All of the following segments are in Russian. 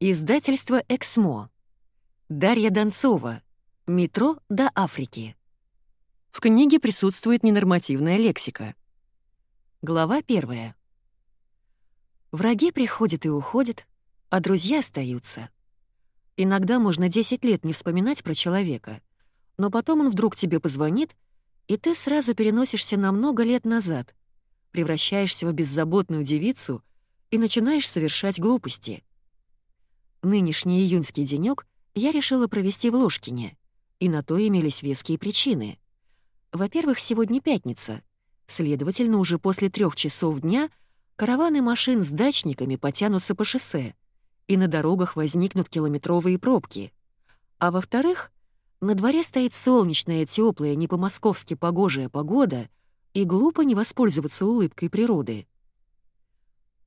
Издательство «Эксмо». Дарья Донцова. «Метро до Африки». В книге присутствует ненормативная лексика. Глава первая. Враги приходят и уходят, а друзья остаются. Иногда можно 10 лет не вспоминать про человека, но потом он вдруг тебе позвонит, и ты сразу переносишься на много лет назад, превращаешься в беззаботную девицу и начинаешь совершать глупости — Нынешний июньский денёк я решила провести в Ложкине, и на то имелись веские причины. Во-первых, сегодня пятница, следовательно, уже после трех часов дня караваны машин с дачниками потянутся по шоссе, и на дорогах возникнут километровые пробки. А во-вторых, на дворе стоит солнечная, теплая, не по-московски погожая погода, и глупо не воспользоваться улыбкой природы.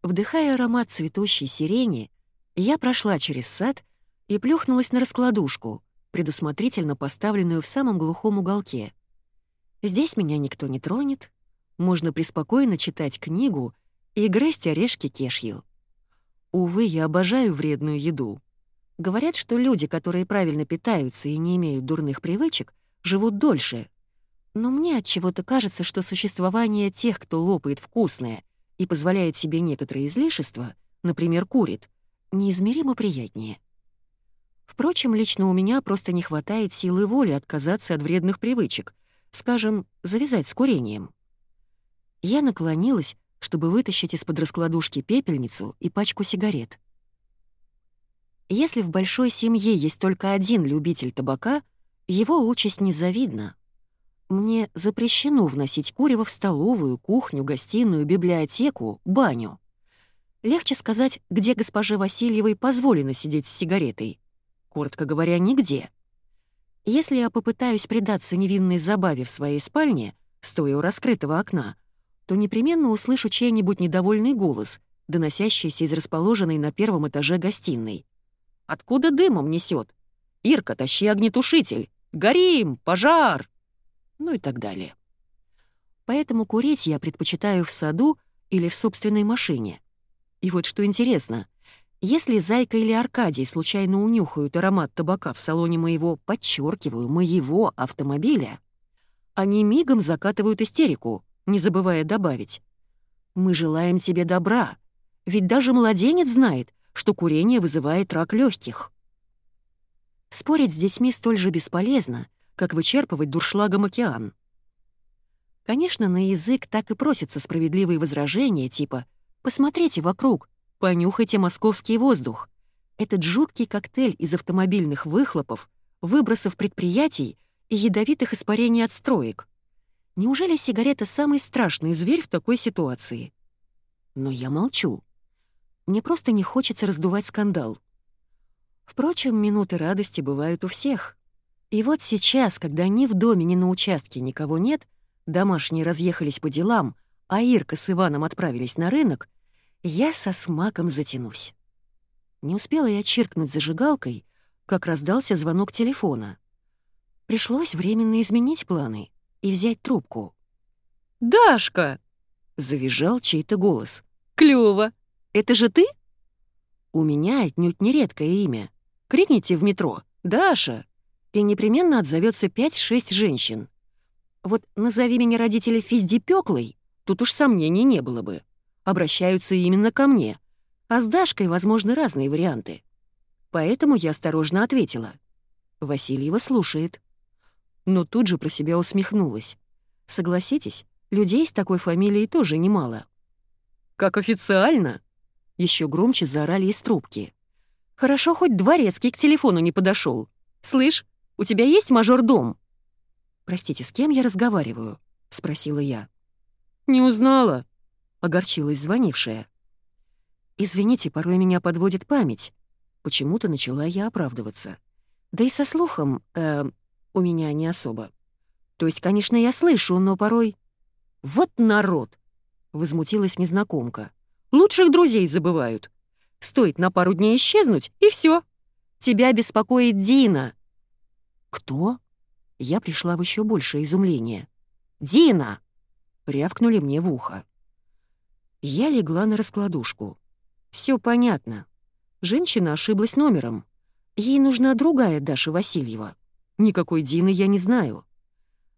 Вдыхая аромат цветущей сирени, я прошла через сад и плюхнулась на раскладушку, предусмотрительно поставленную в самом глухом уголке. Здесь меня никто не тронет, можно преспокойно читать книгу и грызть орешки кешью. Увы, я обожаю вредную еду. Говорят, что люди, которые правильно питаются и не имеют дурных привычек, живут дольше. Но мне от чего-то кажется, что существование тех, кто лопает вкусное и позволяет себе некоторые излишества, например, курит, неизмеримо приятнее. Впрочем, лично у меня просто не хватает силы воли отказаться от вредных привычек, скажем, завязать с курением. Я наклонилась, чтобы вытащить из-под раскладушки пепельницу и пачку сигарет. Если в большой семье есть только один любитель табака, его участь незавидна. Мне запрещено вносить курево в столовую, кухню, гостиную, библиотеку, баню. Легче сказать, где госпоже Васильевой позволено сидеть с сигаретой. Коротко говоря, нигде. Если я попытаюсь предаться невинной забаве в своей спальне, стоя у раскрытого окна, то непременно услышу чей-нибудь недовольный голос, доносящийся из расположенной на первом этаже гостиной. «Откуда дымом несет? Ирка, тащи огнетушитель! Горим! Пожар!» Ну и так далее. Поэтому курить я предпочитаю в саду или в собственной машине. И вот что интересно, если Зайка или Аркадий случайно унюхают аромат табака в салоне моего, подчеркиваю, моего автомобиля, они мигом закатывают истерику, не забывая добавить. «Мы желаем тебе добра, ведь даже младенец знает, что курение вызывает рак легких. Спорить с детьми столь же бесполезно, как вычерпывать дуршлагом океан. Конечно, на язык так и просятся справедливые возражения типа Посмотрите вокруг, понюхайте московский воздух. Этот жуткий коктейль из автомобильных выхлопов, выбросов предприятий и ядовитых испарений от строек. Неужели сигарета самый страшный зверь в такой ситуации? Но я молчу. Мне просто не хочется раздувать скандал. Впрочем, минуты радости бывают у всех. И вот сейчас, когда ни в доме, ни на участке никого нет, домашние разъехались по делам, а Ирка с Иваном отправились на рынок, я со смаком затянусь. Не успела я чиркнуть зажигалкой, как раздался звонок телефона. Пришлось временно изменить планы и взять трубку. «Дашка!» — завизжал чей-то голос. «Клёво! Это же ты?» «У меня отнюдь нередкое имя. Крикните в метро «Даша!» и непременно отзовется пять-шесть женщин. Вот назови меня родители Физдипёклой, Тут уж сомнений не было бы. Обращаются именно ко мне. А с Дашкой возможны разные варианты. Поэтому я осторожно ответила. Васильева слушает. Но тут же про себя усмехнулась. Согласитесь, людей с такой фамилией тоже немало. «Как официально?» Еще громче заорали из трубки. «Хорошо, хоть дворецкий к телефону не подошел. Слышь, у тебя есть мажор-дом?» «Простите, с кем я разговариваю?» — спросила я. «Не узнала», — огорчилась звонившая. «Извините, порой меня подводит память». Почему-то начала я оправдываться. Да и со слухом, э, у меня не особо. То есть, конечно, я слышу, но порой... «Вот народ!» — возмутилась незнакомка. «Лучших друзей забывают. Стоит на пару дней исчезнуть, и все. Тебя беспокоит Дина». «Кто?» Я пришла в еще большее изумление. «Дина!» Рявкнули мне в ухо. Я легла на раскладушку. Все понятно. Женщина ошиблась номером. Ей нужна другая Даша Васильева. Никакой Дины я не знаю.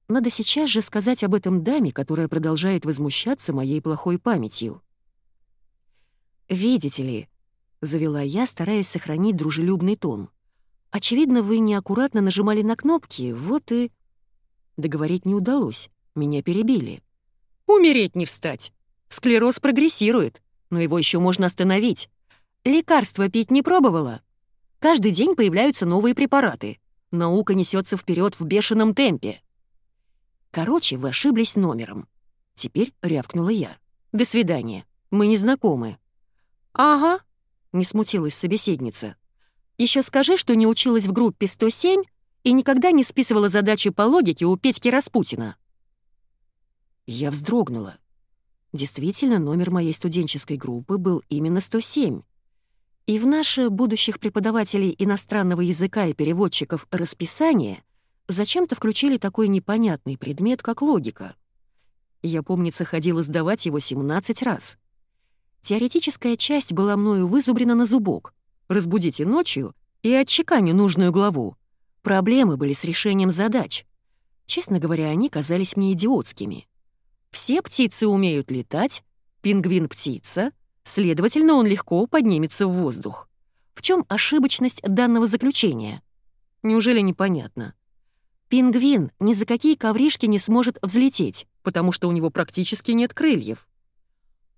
Надо сейчас же сказать об этом даме, которая продолжает возмущаться моей плохой памятью. «Видите ли», — завела я, стараясь сохранить дружелюбный тон. «Очевидно, вы неаккуратно нажимали на кнопки, вот и...» Договорить не удалось, меня перебили. «Умереть не встать! Склероз прогрессирует, но его еще можно остановить. Лекарства пить не пробовала? Каждый день появляются новые препараты. Наука несется вперед в бешеном темпе. Короче, вы ошиблись номером. Теперь рявкнула я. До свидания. Мы не знакомы. Ага, не смутилась собеседница. Еще скажи, что не училась в группе 107 и никогда не списывала задачи по логике у Петьки Распутина. Я вздрогнула. Действительно, номер моей студенческой группы был именно 107. И в наше будущих преподавателей иностранного языка и переводчиков расписание зачем-то включили такой непонятный предмет, как логика. Я, помнится, ходила сдавать его 17 раз. Теоретическая часть была мною вызубрена на зубок. Разбудите ночью и отчеканю нужную главу. Проблемы были с решением задач. Честно говоря, они казались мне идиотскими. Все птицы умеют летать, пингвин — птица — Следовательно, он легко поднимется в воздух. В чем ошибочность данного заключения? Неужели непонятно? Пингвин ни за какие ковришки не сможет взлететь, потому что у него практически нет крыльев.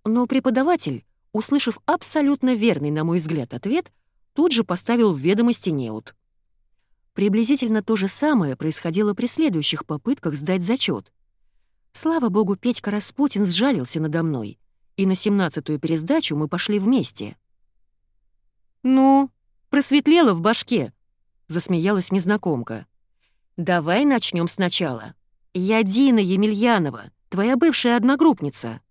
Но преподаватель, услышав абсолютно верный, на мой взгляд, ответ, тут же поставил в ведомости неуд. Приблизительно то же самое происходило при следующих попытках сдать зачет. Слава богу, Петька Распутин сжалился надо мной и на семнадцатую пересдачу мы пошли вместе. «Ну, просветлело в башке», — засмеялась незнакомка. «Давай начнем сначала. Я Дина Емельянова, твоя бывшая одногруппница».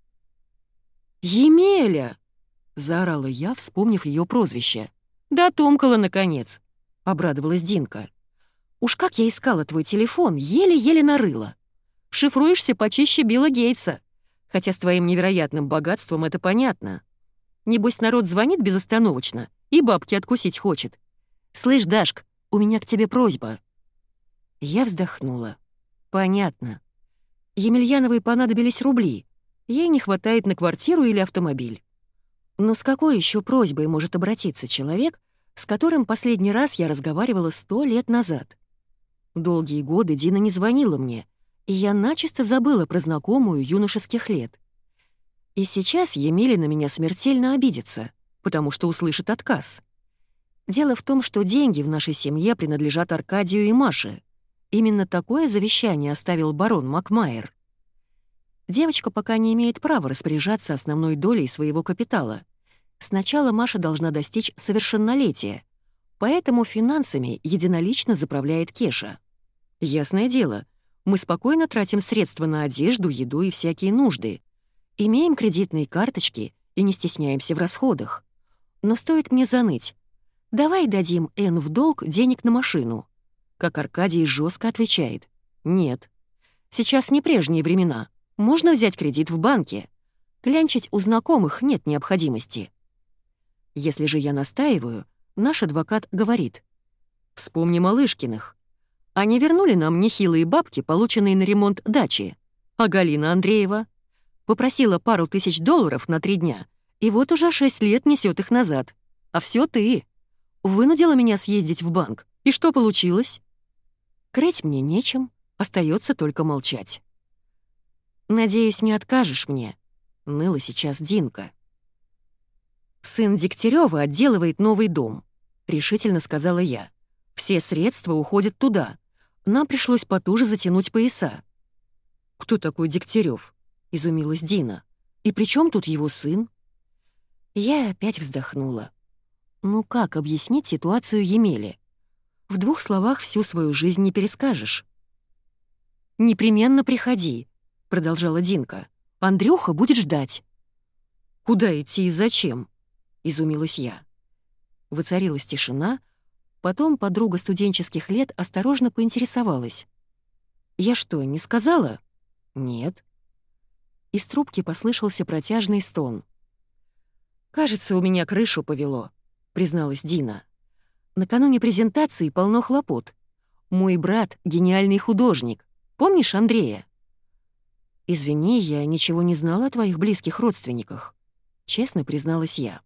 «Емеля!» — заорала я, вспомнив ее прозвище. «Да тумкала, наконец!» — обрадовалась Динка. «Уж как я искала твой телефон, еле-еле нарыла. Шифруешься почище Билла Гейтса. Хотя с твоим невероятным богатством это понятно. Небось, народ звонит безостановочно и бабки откусить хочет. «Слышь, Дашк, у меня к тебе просьба». Я вздохнула. «Понятно. Емельяновой понадобились рубли. Ей не хватает на квартиру или автомобиль. Но с какой еще просьбой может обратиться человек, с которым последний раз я разговаривала сто лет назад? Долгие годы Дина не звонила мне, и я начисто забыла про знакомую юношеских лет. И сейчас Емеля на меня смертельно обидится, потому что услышит отказ. Дело в том, что деньги в нашей семье принадлежат Аркадию и Маше. Именно такое завещание оставил барон Макмайер. Девочка пока не имеет права распоряжаться основной долей своего капитала. Сначала Маша должна достичь совершеннолетия, поэтому финансами единолично заправляет Кеша. Ясное дело — мы спокойно тратим средства на одежду, еду и всякие нужды. Имеем кредитные карточки и не стесняемся в расходах. Но стоит мне заныть. Давай дадим Н в долг денег на машину. Как Аркадий жестко отвечает. Нет. Сейчас не прежние времена. Можно взять кредит в банке. Клянчить у знакомых нет необходимости. Если же я настаиваю, наш адвокат говорит. Вспомни Малышкиных. Они вернули нам нехилые бабки, полученные на ремонт дачи. А Галина Андреева попросила пару тысяч долларов на три дня, и вот уже шесть лет несет их назад. А все ты. Вынудила меня съездить в банк. И что получилось? Крыть мне нечем, остается только молчать. «Надеюсь, не откажешь мне», — ныла сейчас Динка. «Сын Дегтярёва отделывает новый дом», — решительно сказала я. «Все средства уходят туда. Нам пришлось потуже затянуть пояса. «Кто такой Дегтярев? изумилась Дина. «И при чем тут его сын?» Я опять вздохнула. Ну как объяснить ситуацию Емеле? В двух словах всю свою жизнь не перескажешь. «Непременно приходи», — продолжала Динка. «Андрюха будет ждать». «Куда идти и зачем?» — изумилась я. Воцарилась тишина, — Потом подруга студенческих лет осторожно поинтересовалась. «Я что, не сказала?» «Нет». Из трубки послышался протяжный стон. «Кажется, у меня крышу повело», призналась Дина. «Накануне презентации полно хлопот. Мой брат — гениальный художник. Помнишь Андрея?» «Извини, я ничего не знала о твоих близких родственниках», — честно призналась я.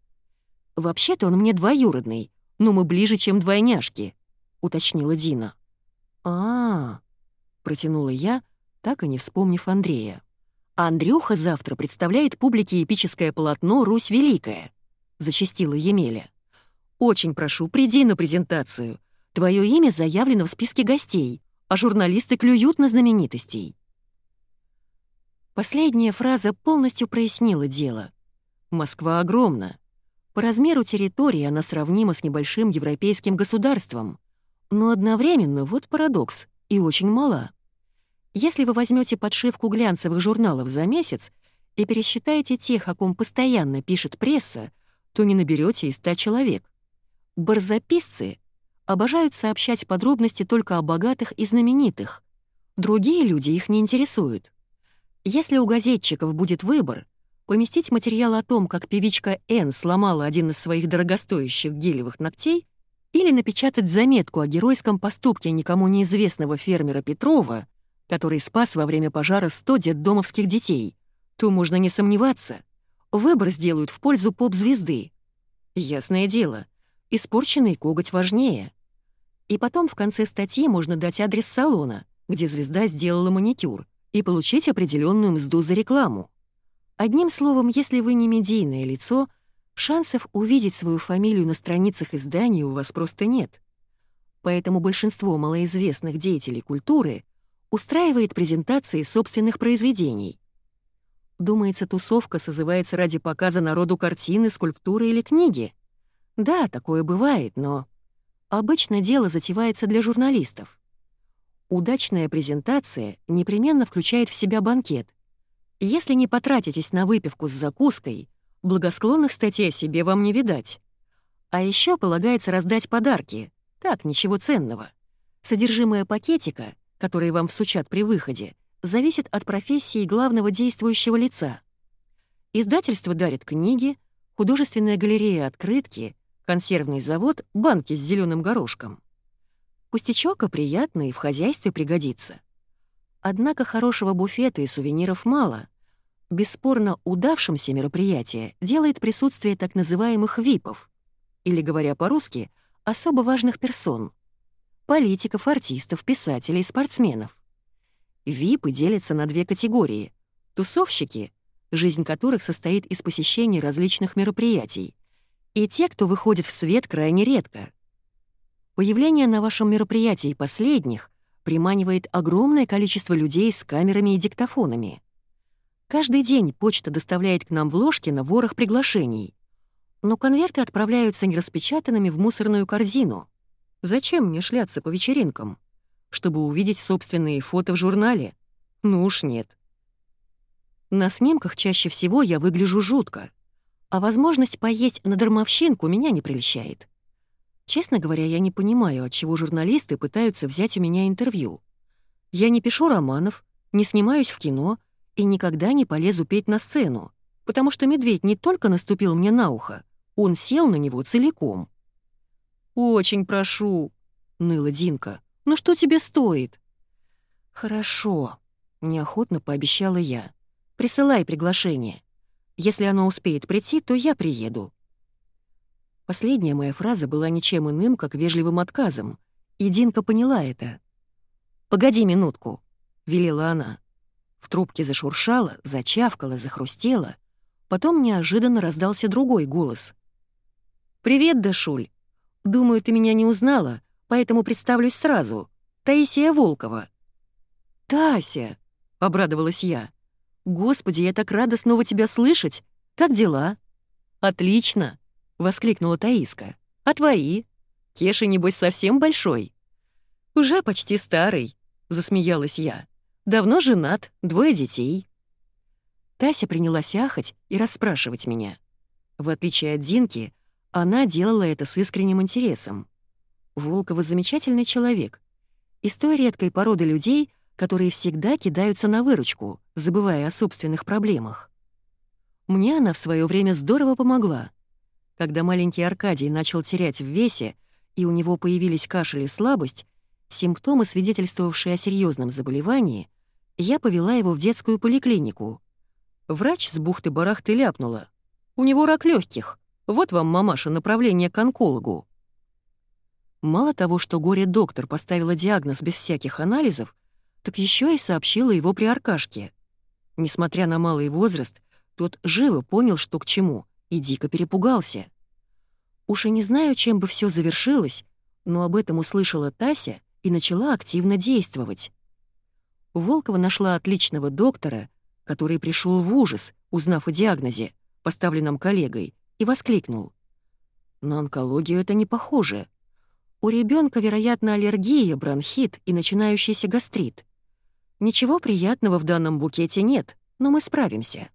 «Вообще-то он мне двоюродный, но мы ближе, чем двойняшки», — уточнила Дина. -а протянула я, так и не вспомнив Андрея. «Андрюха завтра представляет публике эпическое полотно «Русь Великая», — зачастила Емеля. «Очень прошу, приди на презентацию. Твое имя заявлено в списке гостей, а журналисты клюют на знаменитостей». Последняя фраза полностью прояснила дело. Москва огромна. По размеру территории она сравнима с небольшим европейским государством. Но одновременно, вот парадокс, и очень мала. Если вы возьмете подшивку глянцевых журналов за месяц и пересчитаете тех, о ком постоянно пишет пресса, то не наберете и ста человек. Барзаписцы обожают сообщать подробности только о богатых и знаменитых. Другие люди их не интересуют. Если у газетчиков будет выбор, поместить материал о том, как певичка Н сломала один из своих дорогостоящих гелевых ногтей, или напечатать заметку о геройском поступке никому неизвестного фермера Петрова, который спас во время пожара 100 детдомовских детей, то можно не сомневаться, выбор сделают в пользу поп-звезды. Ясное дело, испорченный коготь важнее. И потом в конце статьи можно дать адрес салона, где звезда сделала маникюр, и получить определенную мзду за рекламу. Одним словом, если вы не медийное лицо, шансов увидеть свою фамилию на страницах издания у вас просто нет. Поэтому большинство малоизвестных деятелей культуры устраивает презентации собственных произведений. Думается, тусовка созывается ради показа народу картины, скульптуры или книги. Да, такое бывает, но обычно дело затевается для журналистов. Удачная презентация непременно включает в себя банкет. Если не потратитесь на выпивку с закуской, благосклонных статей о себе вам не видать. А еще полагается раздать подарки. Так, ничего ценного. Содержимое пакетика, который вам всучат при выходе, зависит от профессии главного действующего лица. Издательство дарит книги, художественная галерея — открытки, консервный завод — банки с зеленым горошком. Пустячок, а приятно и в хозяйстве пригодится. Однако хорошего буфета и сувениров мало. Бесспорно, удавшимся мероприятие делает присутствие так называемых ВИПов, или, говоря по-русски, особо важных персон — политиков, артистов, писателей, спортсменов. ВИПы делятся на две категории — тусовщики, жизнь которых состоит из посещения различных мероприятий, и те, кто выходит в свет крайне редко — Появление на вашем мероприятии последних приманивает огромное количество людей с камерами и диктофонами. Каждый день почта доставляет к нам в на ворох приглашений. Но конверты отправляются нераспечатанными в мусорную корзину. Зачем мне шляться по вечеринкам? Чтобы увидеть собственные фото в журнале? Ну уж нет. На снимках чаще всего я выгляжу жутко, а возможность поесть на дармовщинку меня не прельщает. Честно говоря, я не понимаю, от чего журналисты пытаются взять у меня интервью. Я не пишу романов, не снимаюсь в кино и никогда не полезу петь на сцену, потому что медведь не только наступил мне на ухо, он сел на него целиком. «Очень прошу», — ныла Динка, — «ну что тебе стоит?» «Хорошо», — неохотно пообещала я. «Присылай приглашение. Если оно успеет прийти, то я приеду». Последняя моя фраза была ничем иным, как вежливым отказом, и Динка поняла это. «Погоди минутку», — велела она. В трубке зашуршало, зачавкало, захрустело. Потом неожиданно раздался другой голос. «Привет, Дашуль. Думаю, ты меня не узнала, поэтому представлюсь сразу. Таисия Волкова». «Тася!» — обрадовалась я. «Господи, я так рада снова тебя слышать. Как дела?» «Отлично!» — воскликнула Таиска. «А твои? Кеша, небось, совсем большой?» «Уже почти старый», — засмеялась я. «Давно женат, двое детей». Тася принялась ахать и расспрашивать меня. В отличие от Динки, она делала это с искренним интересом. Волкова замечательный человек. Из той редкой породы людей, которые всегда кидаются на выручку, забывая о собственных проблемах. Мне она в свое время здорово помогла — Когда маленький Аркадий начал терять в весе, и у него появились кашель и слабость, симптомы, свидетельствовавшие о серьезном заболевании, я повела его в детскую поликлинику. Врач с бухты-барахты ляпнула. «У него рак легких. Вот вам, мамаша, направление к онкологу». Мало того, что горе-доктор поставила диагноз без всяких анализов, так еще и сообщила его при Аркашке. Несмотря на малый возраст, тот живо понял, что к чему, и дико перепугался. Уж и не знаю, чем бы все завершилось, но об этом услышала Тася и начала активно действовать. Волкова нашла отличного доктора, который пришел в ужас, узнав о диагнозе, поставленном коллегой, и воскликнул. «На онкологию это не похоже. У ребенка, вероятно, аллергия, бронхит и начинающийся гастрит. Ничего приятного в данном букете нет, но мы справимся».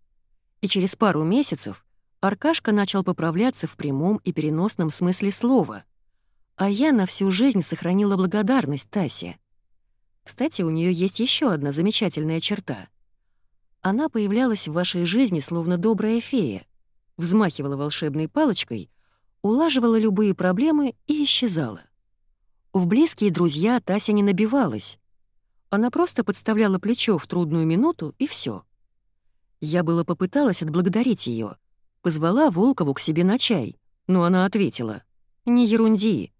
И через пару месяцев Аркашка начал поправляться в прямом и переносном смысле слова. А я на всю жизнь сохранила благодарность Тасе. Кстати, у нее есть еще одна замечательная черта. Она появлялась в вашей жизни словно добрая фея, взмахивала волшебной палочкой, улаживала любые проблемы и исчезала. В близкие друзья Тася не набивалась. Она просто подставляла плечо в трудную минуту, и все. Я было попыталась отблагодарить ее, позвала Волкову к себе на чай, но она ответила. «Не ерунди.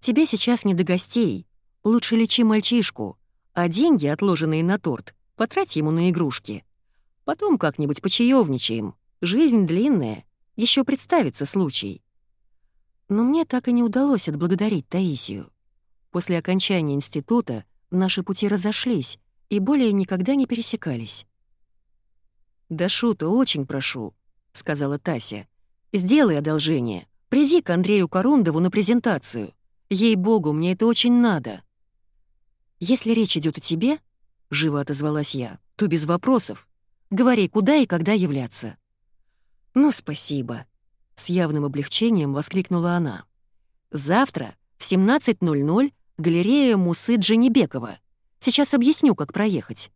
Тебе сейчас не до гостей. Лучше лечи мальчишку а деньги, отложенные на торт, потрать ему на игрушки. Потом как-нибудь почаевничаем. Жизнь длинная, еще представится случай. Но мне так и не удалось отблагодарить Таисию. После окончания института наши пути разошлись и более никогда не пересекались. «Да Шута, очень прошу», — сказала Тася. «Сделай одолжение. Приди к Андрею Корундову на презентацию. Ей-богу, мне это очень надо». «Если речь идет о тебе», — живо отозвалась я, — «то без вопросов. Говори, куда и когда являться». «Ну, спасибо», — с явным облегчением воскликнула она. «Завтра в 17.00 галерея Мусы Дженебекова. Сейчас объясню, как проехать».